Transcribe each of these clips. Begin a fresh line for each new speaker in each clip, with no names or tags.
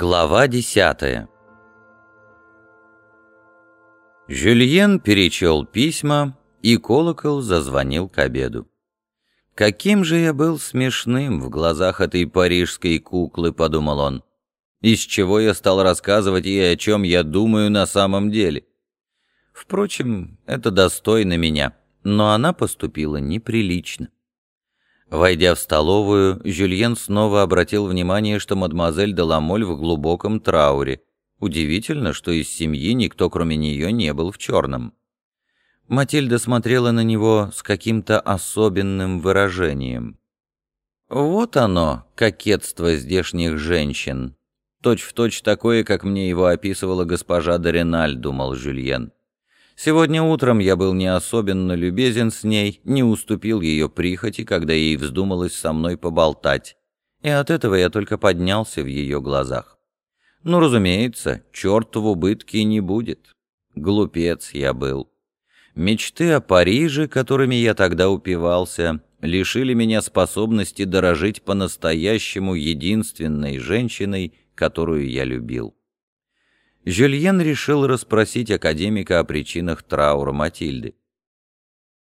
Глава десятая Жюльен перечел письма, и колокол зазвонил к обеду. «Каким же я был смешным в глазах этой парижской куклы», — подумал он. «Из чего я стал рассказывать ей, о чем я думаю на самом деле?» Впрочем, это достойно меня, но она поступила неприлично. Войдя в столовую, Жюльен снова обратил внимание, что мадемуазель де Ламоль в глубоком трауре. Удивительно, что из семьи никто, кроме нее, не был в черном. Матильда смотрела на него с каким-то особенным выражением. «Вот оно, кокетство здешних женщин. Точь в точь такое, как мне его описывала госпожа Дориналь», — думал Жюльен. Сегодня утром я был не особенно любезен с ней, не уступил ее прихоти, когда ей вздумалось со мной поболтать, и от этого я только поднялся в ее глазах. Ну, разумеется, черт в убытке не будет. Глупец я был. Мечты о Париже, которыми я тогда упивался, лишили меня способности дорожить по-настоящему единственной женщиной, которую я любил. Жюльен решил расспросить академика о причинах траура Матильды.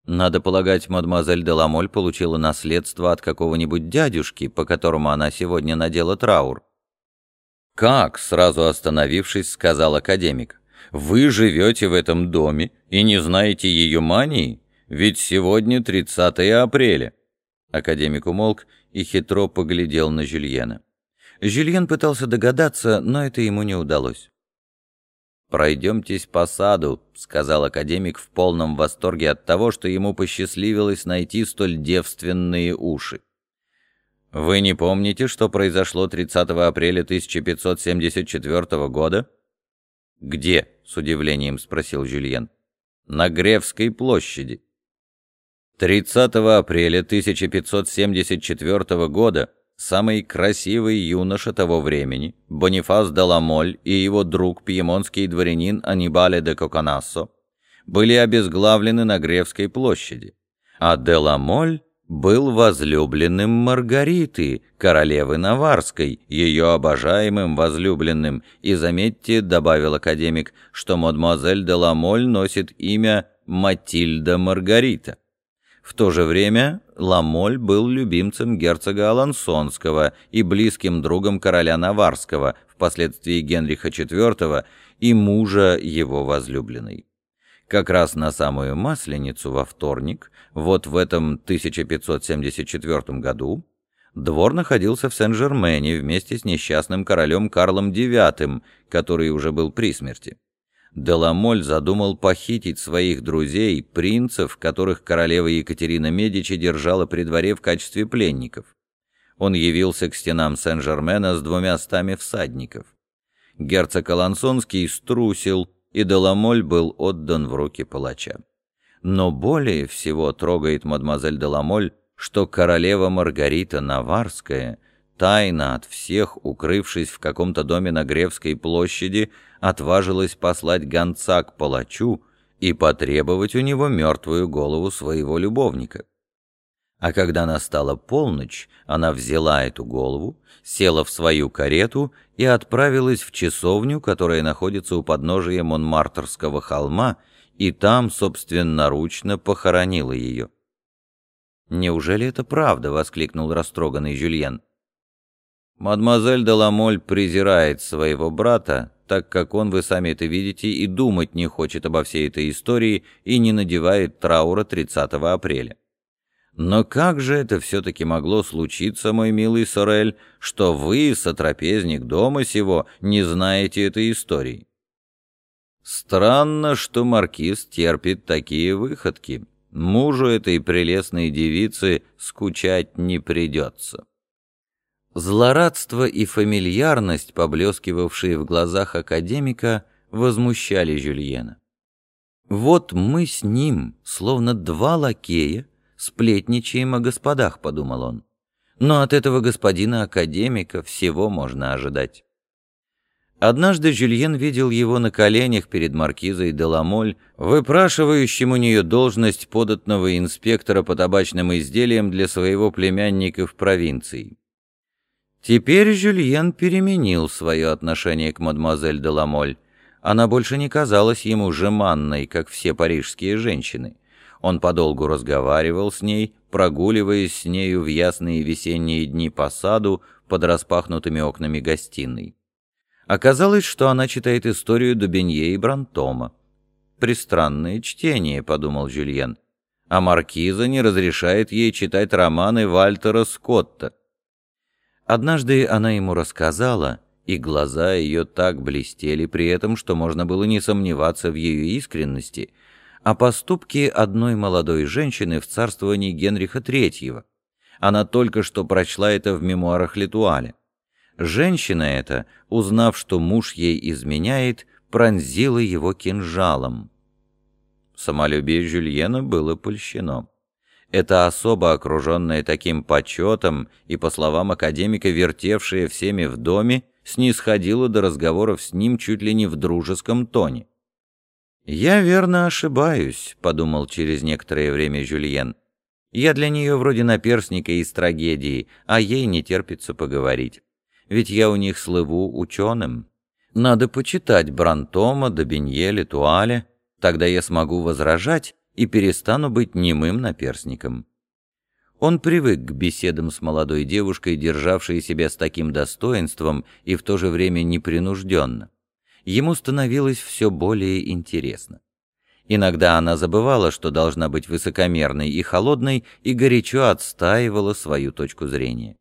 Надо полагать, мадемуазель де Ламоль получила наследство от какого-нибудь дядюшки, по которому она сегодня надела траур. «Как?» — сразу остановившись, сказал академик. «Вы живете в этом доме и не знаете ее мании? Ведь сегодня 30 апреля». Академик умолк и хитро поглядел на Жюльена. Жюльен пытался догадаться, но это ему не удалось. «Пройдемтесь по саду», — сказал академик в полном восторге от того, что ему посчастливилось найти столь девственные уши. «Вы не помните, что произошло 30 апреля 1574 года?» «Где?» — с удивлением спросил Жюльен. «На Гревской площади». 30 апреля 1574 года самый красивый юноша того времени, Бонифас де Ламоль и его друг, пьемонский дворянин Анибале де Коконассо, были обезглавлены на Гревской площади, а де Ламоль был возлюбленным Маргариты, королевы Наварской, ее обожаемым возлюбленным, и, заметьте, добавил академик, что мадемуазель де Ламоль носит имя Матильда Маргарита. В то же время Ламоль был любимцем герцога Алансонского и близким другом короля Наварского, впоследствии Генриха IV, и мужа его возлюбленной. Как раз на самую Масленицу во вторник, вот в этом 1574 году, двор находился в Сен-Жермене вместе с несчастным королем Карлом IX, который уже был при смерти. Деламоль задумал похитить своих друзей, принцев, которых королева Екатерина Медичи держала при дворе в качестве пленников. Он явился к стенам Сен-Жермена с двумя стами всадников. Герцог Алансонский струсил, и Деламоль был отдан в руки палача. Но более всего трогает мадемуазель Деламоль, что королева Маргарита Наварская — тайно от всех, укрывшись в каком-то доме на Гревской площади, отважилась послать гонца к палачу и потребовать у него мертвую голову своего любовника. А когда настала полночь, она взяла эту голову, села в свою карету и отправилась в часовню, которая находится у подножия Монмартрского холма, и там собственноручно похоронила ее. «Неужели это правда?» — воскликнул растроганный Жюльен. Мадемуазель де Ламоль презирает своего брата, так как он, вы сами это видите, и думать не хочет обо всей этой истории и не надевает траура 30 апреля. Но как же это все-таки могло случиться, мой милый Сорель, что вы, сотрапезник дома сего, не знаете этой истории? Странно, что маркиз терпит такие выходки. Мужу этой прелестной девицы скучать не придется. Злорадство и фамильярность, поблескивавшие в глазах академика, возмущали Жюльена. «Вот мы с ним, словно два лакея, сплетничаем о господах», — подумал он. «Но от этого господина-академика всего можно ожидать». Однажды Жюльен видел его на коленях перед маркизой Деламоль, выпрашивающим у нее должность податного инспектора по табачным изделиям для своего племянника в провинции. Теперь Жюльен переменил свое отношение к мадемуазель де Ламоль. Она больше не казалась ему жеманной, как все парижские женщины. Он подолгу разговаривал с ней, прогуливаясь с нею в ясные весенние дни по саду под распахнутыми окнами гостиной. Оказалось, что она читает историю Дубенье и Брантома. «Пристранное чтение», — подумал Жюльен. А маркиза не разрешает ей читать романы Вальтера Скотта. Однажды она ему рассказала, и глаза ее так блестели при этом, что можно было не сомневаться в ее искренности, о поступке одной молодой женщины в царствовании Генриха III. Она только что прочла это в мемуарах Летуаля. Женщина эта, узнав, что муж ей изменяет, пронзила его кинжалом. Самолюбие Жюльена было польщено. Эта особа, окруженная таким почетом и, по словам академика, вертевшая всеми в доме, снисходила до разговоров с ним чуть ли не в дружеском тоне. «Я верно ошибаюсь», — подумал через некоторое время Жюльен. «Я для нее вроде наперсника из трагедии, а ей не терпится поговорить. Ведь я у них слыву ученым. Надо почитать Брантома, Добенье, Летуаля, тогда я смогу возражать и перестану быть немым наперсником. Он привык к беседам с молодой девушкой, державшей себя с таким достоинством и в то же время непринужденно. Ему становилось все более интересно. Иногда она забывала, что должна быть высокомерной и холодной, и горячо отстаивала свою точку зрения.